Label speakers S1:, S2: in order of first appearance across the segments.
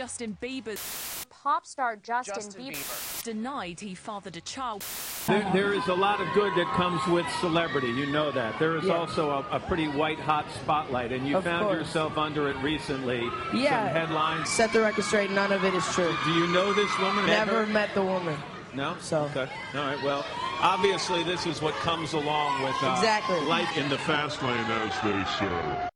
S1: Justin Bieber's
S2: pop star Justin,
S3: Justin
S2: Bieber.
S3: Bieber
S1: denied he fathered a child.
S4: There, there is a lot of good that comes with celebrity. You know that. There is
S5: yeah.
S4: also a, a, pretty white hot spotlight, and you
S5: of
S4: found
S5: course.
S4: yourself under it recently.
S5: Yeah.
S4: Some headlines.
S5: Set the record straight. None of it is true.
S4: Do you know this woman?
S5: Never met the woman.
S4: No?
S5: So.
S4: Okay. All right. Well, obviously, this is what comes along with uh,
S5: exactly.
S4: life in the
S6: fast lane, as they say.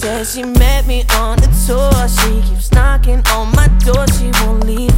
S7: Says she met me on the tour. She keeps knocking on my door. She won't leave.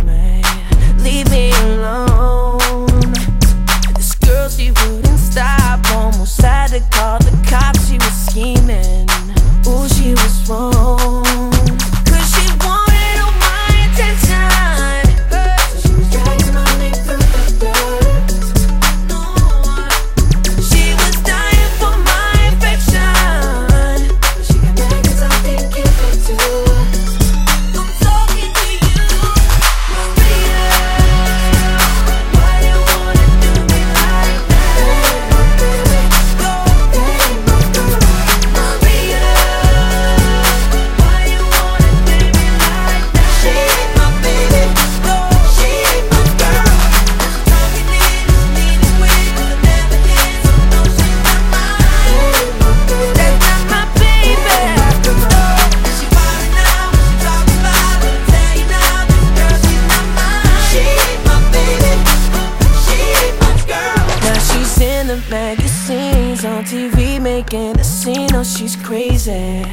S7: in a scene, oh she's crazy,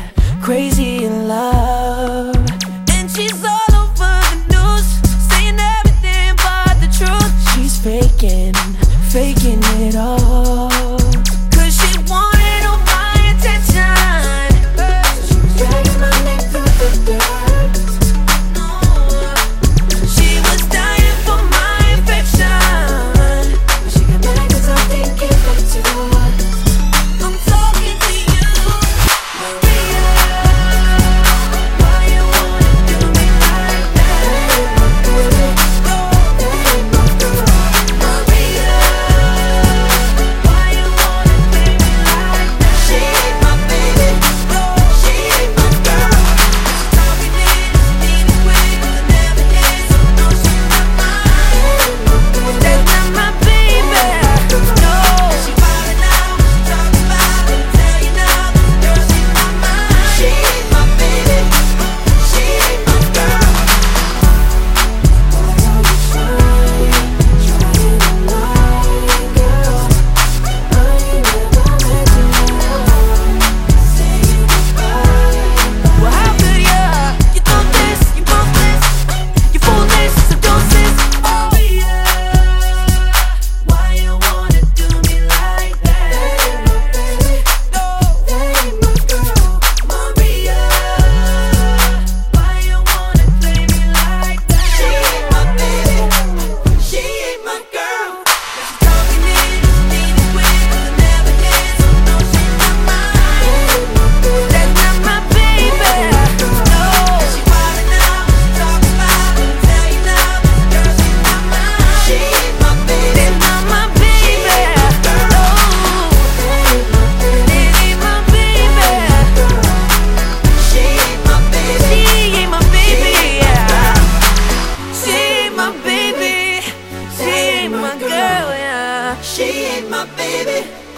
S7: crazy in love. And she's all over the news, saying everything but the truth. She's faking, faking it. my baby.